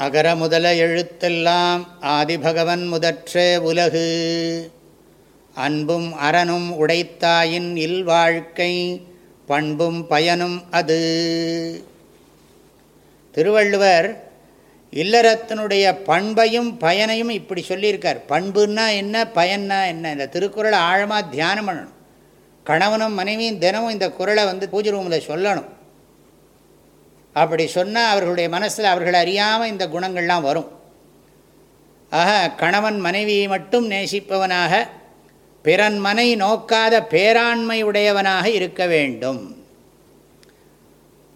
அகர முதல எழுத்தெல்லாம் ஆதிபகவன் முதற்றே உலகு. அன்பும் அறனும் உடைத்தாயின் இல்வாழ்க்கை பண்பும் பயனும் அது. திருவள்ளுவர் இல்லறத்தினுடைய பண்பையும் பயனையும் இப்படி சொல்லியிருக்கார். பண்புன்னா என்ன பயன்னா என்ன? இந்த திருக்குறளை ஆழமாக தியானம் பண்ணணும். கணவனும் மனைவியும் தினமும் இந்த குரலை வந்து பூஜை ரூமில் சொல்லணும். அப்படி சொன்னால் அவர்களுடைய மனசில் அவர்கள் அறியாமல் இந்த குணங்கள்லாம் வரும். ஆக கணவன் மனைவியை மட்டும் நேசிப்பவனாக பிறன் மனை நோக்காத பேராண்மை உடையவனாக இருக்க வேண்டும்.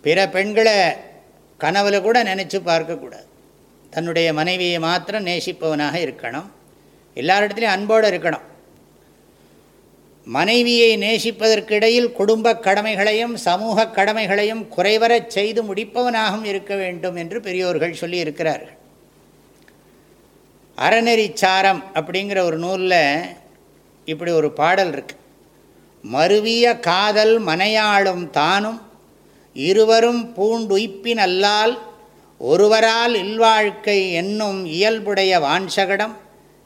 பிற பெண்களை கனவுல கூட நினச்சி பார்க்கக்கூடாது தன்னுடைய மனைவியை மாத்திரம் நேசிப்பவனாக இருக்கணும். எல்லாரிடத்துலையும் அன்போடு இருக்கணும். மனைவியை நேசிப்பதற்கிடையில் குடும்ப கடமைகளையும் சமூக கடமைகளையும் குறைவரச் செய்து முடிப்பவனாகவும் இருக்க வேண்டும் என்று பெரியோர்கள் சொல்லியிருக்கிறார்கள். அறநெறிச்சாரம் அப்படிங்கிற ஒரு நூலில் இப்படி ஒரு பாடல் இருக்கு. மருவிய காதல் மனையாளும் தானும் இருவரும் பூண்டுய்ப்பின் அல்லால் ஒருவரால் இல்வாழ்க்கை என்னும் இயல்புடைய வான்சகடம்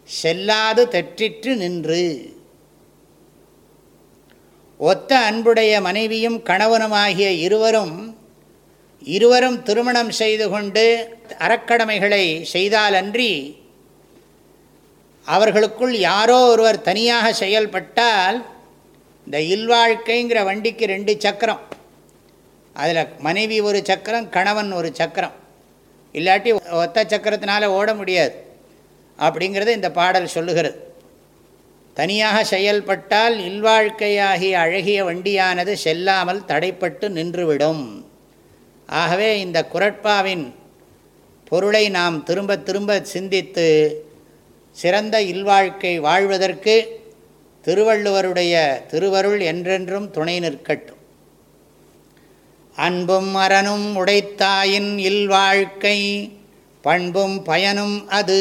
செல்லாது தெற்றிற்று நின்று. ஒத்த அன்புடைய மனைவியும் கணவனுமாகிய இருவரும் இருவரும் திருமணம் செய்து கொண்டு அறக்கடமைகளை செய்தாலன்றி அவர்களுக்குள் யாரோ ஒருவர் தனியாக செயல்பட்டால் இந்த இல்வாழ்க்கைங்கிற வண்டிக்கு ரெண்டு சக்கரம் அதில் மனைவி ஒரு சக்கரம் கணவன் ஒரு சக்கரம். இல்லாட்டி ஒத்த சக்கரத்தினால ஓட முடியாது. அப்படிங்கிறத இந்த பாடல் சொல்லுகிறது. தனியாக செயல்பட்டால் இல்வாழ்க்கையாகிய அழகிய வண்டியானது செல்லாமல் தடைப்பட்டு நின்றுவிடும். ஆகவே இந்த குரட்பாவின் பொருளை நாம் திரும்ப திரும்ப சிந்தித்து சிறந்த இல்வாழ்க்கை வாழ்வதற்கு திருவள்ளுவருடைய திருவருள் என்றென்றும் துணை நிற்கட்டும். அன்பும் அறனும் உடைத்தாயின் இல்வாழ்க்கை பண்பும் பயனும் அது.